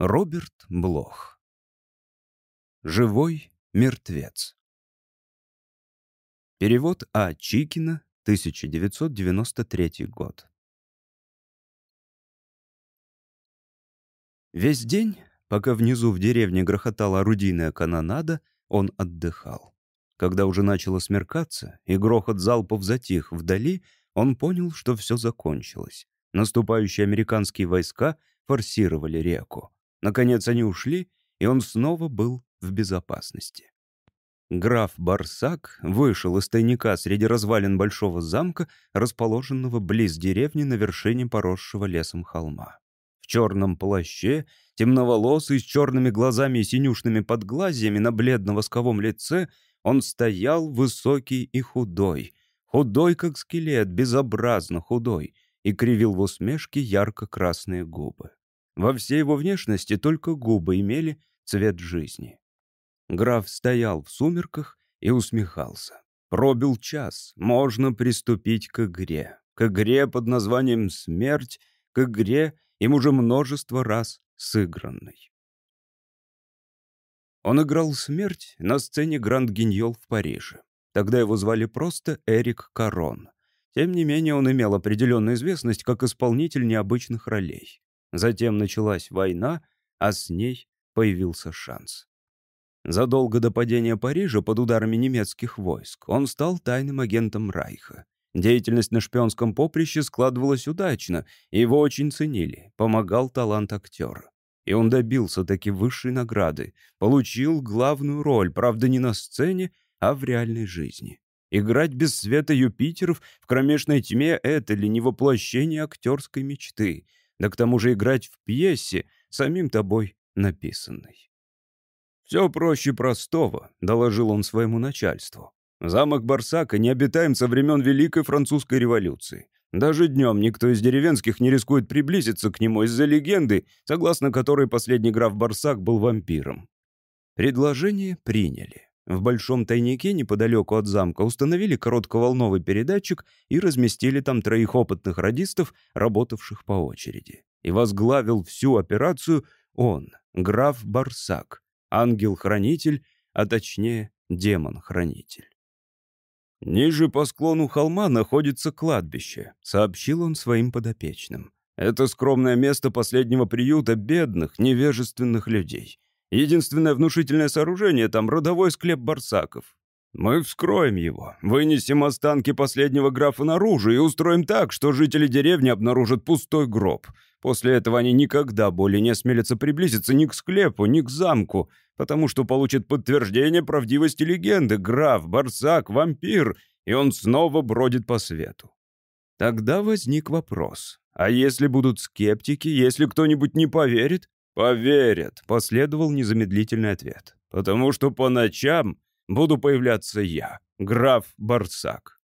Роберт Блох. Живой мертвец. Перевод А. Чикина, 1993 год. Весь день, пока внизу в деревне грохотала орудийная канонада, он отдыхал. Когда уже начало смеркаться, и грохот залпов затих вдали, он понял, что все закончилось. Наступающие американские войска форсировали реку. Наконец они ушли, и он снова был в безопасности. Граф Барсак вышел из тайника среди развалин большого замка, расположенного близ деревни на вершине поросшего лесом холма. В черном плаще, темноволосый, с черными глазами и синюшными подглазьями на бледно-восковом лице, он стоял высокий и худой, худой, как скелет, безобразно худой, и кривил в усмешке ярко-красные губы. Во всей его внешности только губы имели цвет жизни. Граф стоял в сумерках и усмехался. Пробил час, можно приступить к игре. К игре под названием «Смерть», к игре, им уже множество раз сыгранной. Он играл «Смерть» на сцене Гранд Гиньол в Париже. Тогда его звали просто Эрик Карон. Тем не менее, он имел определенную известность как исполнитель необычных ролей. Затем началась война, а с ней появился шанс. Задолго до падения Парижа под ударами немецких войск он стал тайным агентом Райха. Деятельность на шпионском поприще складывалась удачно, его очень ценили, помогал талант актера. И он добился таки высшей награды, получил главную роль, правда, не на сцене, а в реальной жизни. Играть без света Юпитеров в кромешной тьме — это ли не воплощение актерской мечты — да к тому же играть в пьесе, самим тобой написанной. «Все проще простого», — доложил он своему начальству. «Замок Барсака не обитаем со времен Великой Французской революции. Даже днем никто из деревенских не рискует приблизиться к нему из-за легенды, согласно которой последний граф Барсак был вампиром». Предложение приняли. В большом тайнике неподалеку от замка установили коротковолновый передатчик и разместили там троих опытных радистов, работавших по очереди. И возглавил всю операцию он, граф Барсак, ангел-хранитель, а точнее демон-хранитель. «Ниже по склону холма находится кладбище», — сообщил он своим подопечным. «Это скромное место последнего приюта бедных, невежественных людей. Единственное внушительное сооружение там — родовой склеп барсаков. Мы вскроем его, вынесем останки последнего графа наружу и устроим так, что жители деревни обнаружат пустой гроб. После этого они никогда более не осмелятся приблизиться ни к склепу, ни к замку, потому что получат подтверждение правдивости легенды. Граф, барсак, вампир, и он снова бродит по свету. Тогда возник вопрос. А если будут скептики, если кто-нибудь не поверит? «Поверят», — последовал незамедлительный ответ. «Потому что по ночам буду появляться я, граф Барсак».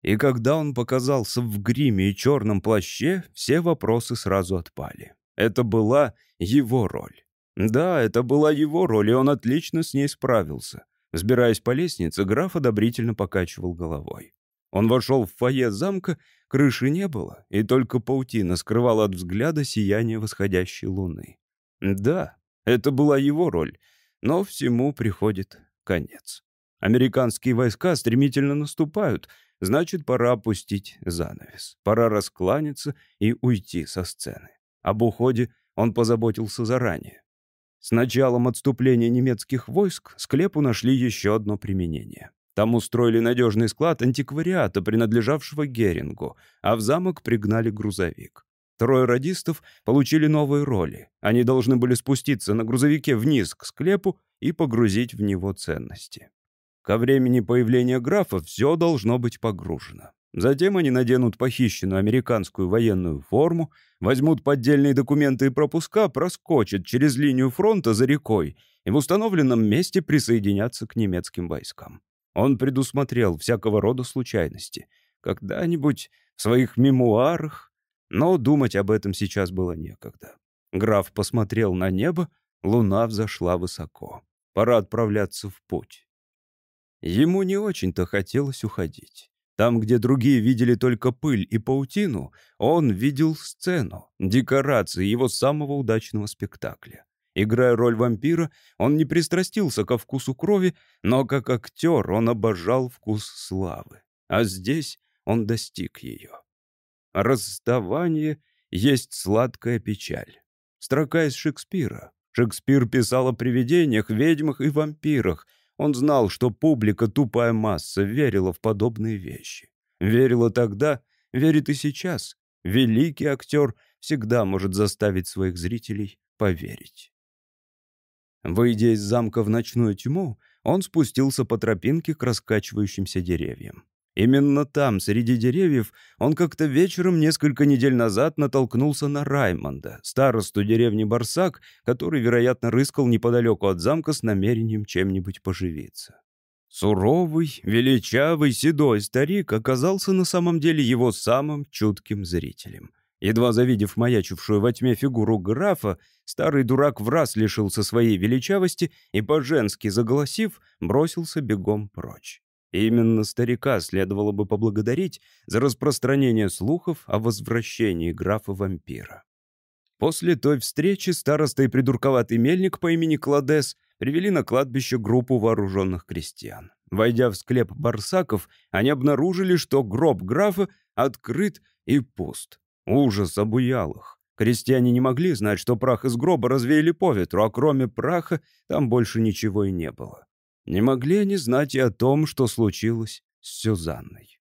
И когда он показался в гриме и черном плаще, все вопросы сразу отпали. Это была его роль. Да, это была его роль, и он отлично с ней справился. Взбираясь по лестнице, граф одобрительно покачивал головой. Он вошел в фойе замка, крыши не было, и только паутина скрывала от взгляда сияние восходящей луны. Да, это была его роль, но всему приходит конец. Американские войска стремительно наступают, значит, пора опустить занавес. Пора раскланяться и уйти со сцены. Об уходе он позаботился заранее. С началом отступления немецких войск склепу нашли еще одно применение. Там устроили надежный склад антиквариата, принадлежавшего Герингу, а в замок пригнали грузовик. Трое радистов получили новые роли. Они должны были спуститься на грузовике вниз к склепу и погрузить в него ценности. Ко времени появления графа все должно быть погружено. Затем они наденут похищенную американскую военную форму, возьмут поддельные документы и пропуска, проскочат через линию фронта за рекой и в установленном месте присоединятся к немецким войскам. Он предусмотрел всякого рода случайности. Когда-нибудь в своих мемуарах но думать об этом сейчас было некогда. Граф посмотрел на небо, луна взошла высоко. Пора отправляться в путь. Ему не очень-то хотелось уходить. Там, где другие видели только пыль и паутину, он видел сцену, декорации его самого удачного спектакля. Играя роль вампира, он не пристрастился ко вкусу крови, но как актер он обожал вкус славы. А здесь он достиг ее. Расставание есть сладкая печаль. Строка из Шекспира. Шекспир писал о привидениях, ведьмах и вампирах — он знал, что публика, тупая масса, верила в подобные вещи. Верила тогда, верит и сейчас. Великий актер всегда может заставить своих зрителей поверить. Выйдя из замка в ночную тьму, он спустился по тропинке к раскачивающимся деревьям. Именно там, среди деревьев, он как-то вечером несколько недель назад натолкнулся на Раймонда, старосту деревни Барсак, который, вероятно, рыскал неподалеку от замка с намерением чем-нибудь поживиться. Суровый, величавый, седой старик оказался на самом деле его самым чутким зрителем. Едва завидев маячившую во тьме фигуру графа, старый дурак в раз лишился своей величавости и, по-женски заголосив, бросился бегом прочь. Именно старика следовало бы поблагодарить за распространение слухов о возвращении графа-вампира. После той встречи староста и придурковатый мельник по имени Кладес привели на кладбище группу вооруженных крестьян. Войдя в склеп барсаков, они обнаружили, что гроб графа открыт и пуст. Ужас обуял их. Крестьяне не могли знать, что прах из гроба развеяли по ветру, а кроме праха там больше ничего и не было. Не могли они знать и о том, что случилось с Сюзанной.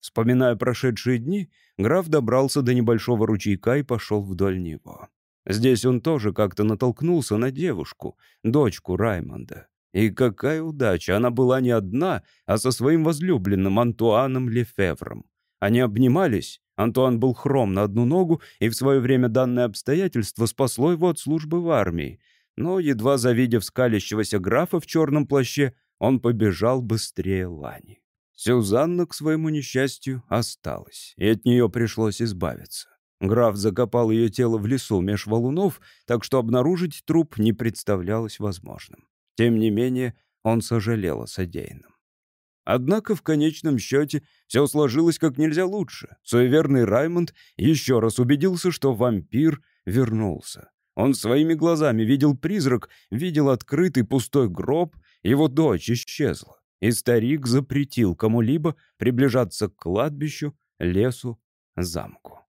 Вспоминая прошедшие дни, граф добрался до небольшого ручейка и пошел вдоль него. Здесь он тоже как-то натолкнулся на девушку, дочку Раймонда. И какая удача, она была не одна, а со своим возлюбленным Антуаном Лефевром. Они обнимались, Антуан был хром на одну ногу, и в свое время данное обстоятельство спасло его от службы в армии, но, едва завидев скалящегося графа в черном плаще, он побежал быстрее Лани. Сюзанна, к своему несчастью, осталась, и от нее пришлось избавиться. Граф закопал ее тело в лесу меж валунов, так что обнаружить труп не представлялось возможным. Тем не менее, он сожалел о содеянном. Однако в конечном счете все сложилось как нельзя лучше. Суеверный Раймонд еще раз убедился, что вампир вернулся. Он своими глазами видел призрак, видел открытый пустой гроб, его дочь исчезла. И старик запретил кому-либо приближаться к кладбищу, лесу, замку.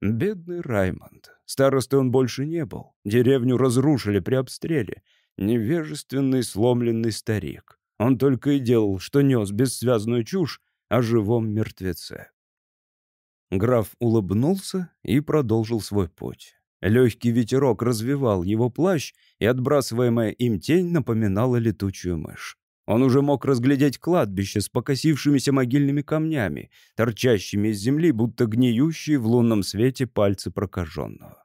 Бедный Раймонд. Старостой он больше не был. Деревню разрушили при обстреле. Невежественный, сломленный старик. Он только и делал, что нес бессвязную чушь о живом мертвеце. Граф улыбнулся и продолжил свой путь. Легкий ветерок развивал его плащ, и отбрасываемая им тень напоминала летучую мышь. Он уже мог разглядеть кладбище с покосившимися могильными камнями, торчащими из земли, будто гниющие в лунном свете пальцы прокаженного.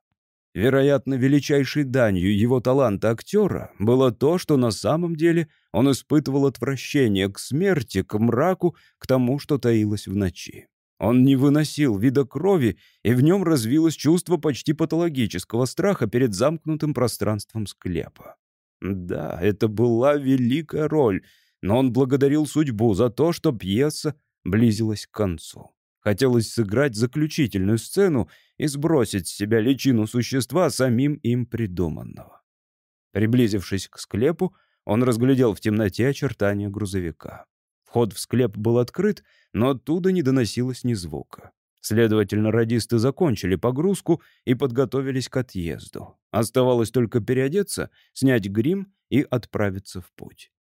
Вероятно, величайшей данью его таланта актера было то, что на самом деле он испытывал отвращение к смерти, к мраку, к тому, что таилось в ночи. Он не выносил вида крови, и в нем развилось чувство почти патологического страха перед замкнутым пространством склепа. Да, это была великая роль, но он благодарил судьбу за то, что пьеса близилась к концу. Хотелось сыграть заключительную сцену и сбросить с себя личину существа самим им придуманного. Приблизившись к склепу, он разглядел в темноте очертания грузовика. Вход в склеп был открыт, но оттуда не доносилось ни звука. Следовательно, радисты закончили погрузку и подготовились к отъезду. Оставалось только переодеться, снять грим и отправиться в путь.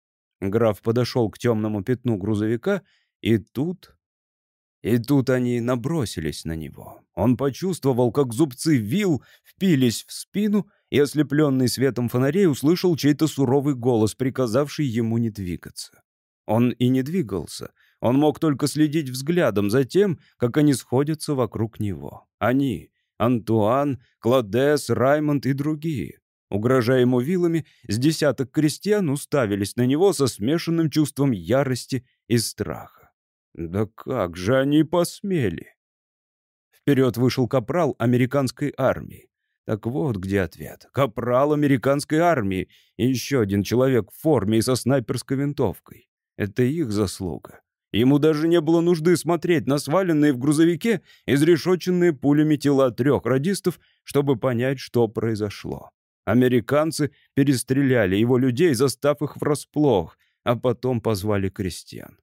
Граф подошел к темному пятну грузовика, и тут... И тут они набросились на него. Он почувствовал, как зубцы вил впились в спину, и, ослепленный светом фонарей, услышал чей-то суровый голос, приказавший ему не двигаться. Он и не двигался. Он мог только следить взглядом за тем, как они сходятся вокруг него. Они — Антуан, Кладес, Раймонд и другие. Угрожая ему вилами, с десяток крестьян уставились на него со смешанным чувством ярости и страха. Да как же они посмели! Вперед вышел капрал американской армии. Так вот где ответ. Капрал американской армии и еще один человек в форме и со снайперской винтовкой. Это их заслуга. Ему даже не было нужды смотреть на сваленные в грузовике изрешоченные пулями тела трех радистов, чтобы понять, что произошло. Американцы перестреляли его людей, застав их врасплох, а потом позвали крестьян.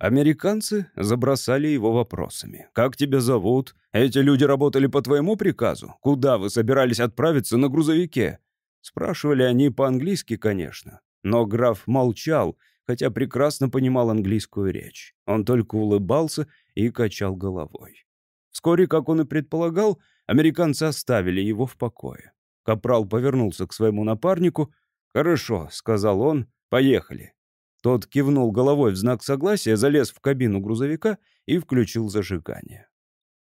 Американцы забросали его вопросами. «Как тебя зовут? Эти люди работали по твоему приказу? Куда вы собирались отправиться на грузовике?» Спрашивали они по-английски, конечно. Но граф молчал, хотя прекрасно понимал английскую речь. Он только улыбался и качал головой. Вскоре, как он и предполагал, американцы оставили его в покое. Капрал повернулся к своему напарнику. «Хорошо», — сказал он, — «поехали». Тот кивнул головой в знак согласия, залез в кабину грузовика и включил зажигание.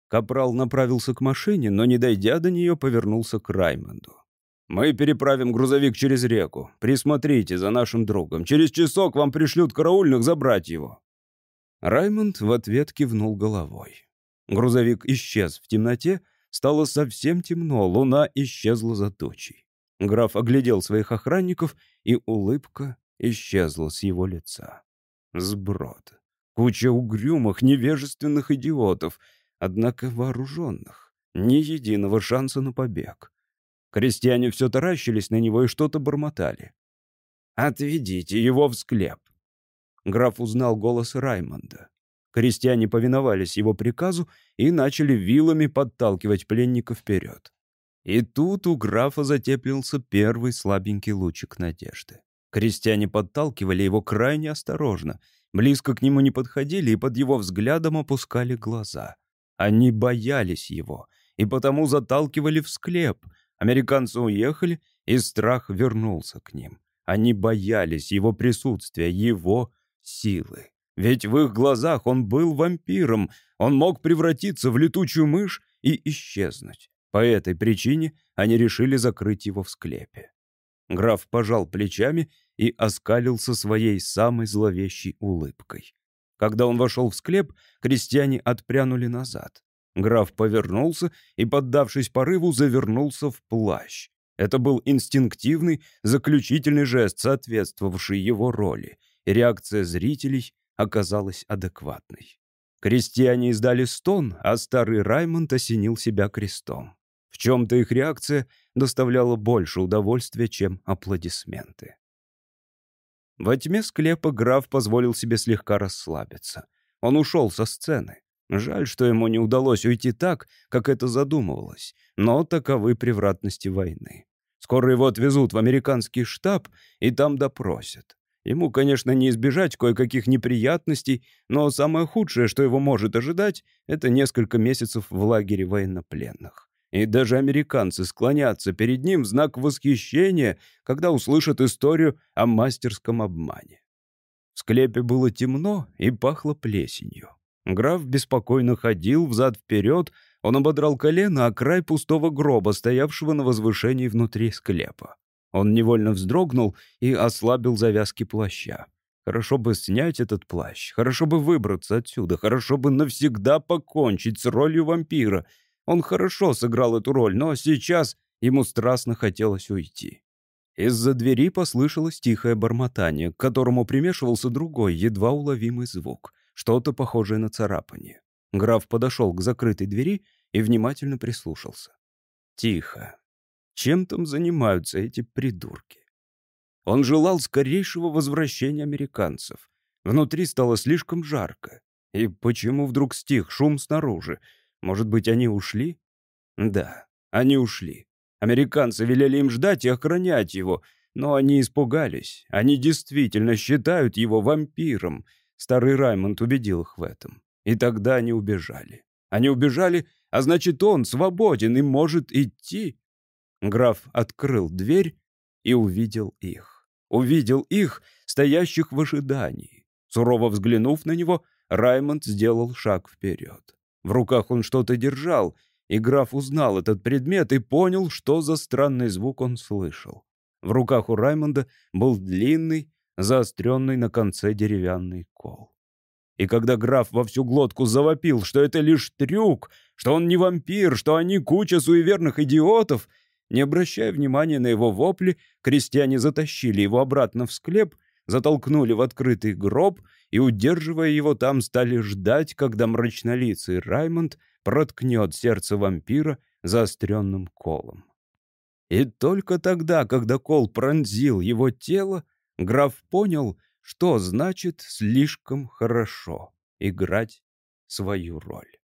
Капрал направился к машине, но, не дойдя до нее, повернулся к Раймонду. «Мы переправим грузовик через реку. Присмотрите за нашим другом. Через часок вам пришлют караульных забрать его». Раймонд в ответ кивнул головой. Грузовик исчез в темноте, стало совсем темно, луна исчезла за тучей. Граф оглядел своих охранников, и улыбка исчезла с его лица. Сброд. Куча угрюмых, невежественных идиотов, однако вооруженных. Ни единого шанса на побег. Крестьяне все таращились на него и что-то бормотали. «Отведите его в склеп!» Граф узнал голос Раймонда. Крестьяне повиновались его приказу и начали вилами подталкивать пленника вперед. И тут у графа затеплился первый слабенький лучик надежды. Крестьяне подталкивали его крайне осторожно, близко к нему не подходили и под его взглядом опускали глаза. Они боялись его и потому заталкивали в склеп. Американцы уехали, и страх вернулся к ним. Они боялись его присутствия, его силы. Ведь в их глазах он был вампиром, он мог превратиться в летучую мышь и исчезнуть. По этой причине они решили закрыть его в склепе. Граф пожал плечами и оскалился своей самой зловещей улыбкой. Когда он вошел в склеп, крестьяне отпрянули назад. Граф повернулся и, поддавшись порыву, завернулся в плащ. Это был инстинктивный, заключительный жест, соответствовавший его роли, и реакция зрителей оказалась адекватной. Крестьяне издали стон, а старый Раймонд осенил себя крестом. В чем-то их реакция доставляла больше удовольствия, чем аплодисменты. Во тьме склепа граф позволил себе слегка расслабиться. Он ушел со сцены. Жаль, что ему не удалось уйти так, как это задумывалось, но таковы превратности войны. Скоро его отвезут в американский штаб и там допросят. Ему, конечно, не избежать кое-каких неприятностей, но самое худшее, что его может ожидать, это несколько месяцев в лагере военнопленных. И даже американцы склонятся перед ним в знак восхищения, когда услышат историю о мастерском обмане. В склепе было темно и пахло плесенью. Граф беспокойно ходил взад-вперед, он ободрал колено о край пустого гроба, стоявшего на возвышении внутри склепа. Он невольно вздрогнул и ослабил завязки плаща. Хорошо бы снять этот плащ, хорошо бы выбраться отсюда, хорошо бы навсегда покончить с ролью вампира — он хорошо сыграл эту роль, но сейчас ему страстно хотелось уйти. Из-за двери послышалось тихое бормотание, к которому примешивался другой, едва уловимый звук, что-то похожее на царапание. Граф подошел к закрытой двери и внимательно прислушался. Тихо. Чем там занимаются эти придурки? Он желал скорейшего возвращения американцев. Внутри стало слишком жарко. И почему вдруг стих шум снаружи? Может быть, они ушли? Да, они ушли. Американцы велели им ждать и охранять его, но они испугались. Они действительно считают его вампиром. Старый Раймонд убедил их в этом. И тогда они убежали. Они убежали, а значит, он свободен и может идти. Граф открыл дверь и увидел их. Увидел их, стоящих в ожидании. Сурово взглянув на него, Раймонд сделал шаг вперед. В руках он что-то держал, и граф узнал этот предмет и понял, что за странный звук он слышал. В руках у Раймонда был длинный, заостренный на конце деревянный кол. И когда граф во всю глотку завопил, что это лишь трюк, что он не вампир, что они куча суеверных идиотов, не обращая внимания на его вопли, крестьяне затащили его обратно в склеп, затолкнули в открытый гроб и, удерживая его там, стали ждать, когда мрачнолицый Раймонд проткнет сердце вампира заостренным колом. И только тогда, когда кол пронзил его тело, граф понял, что значит слишком хорошо играть свою роль.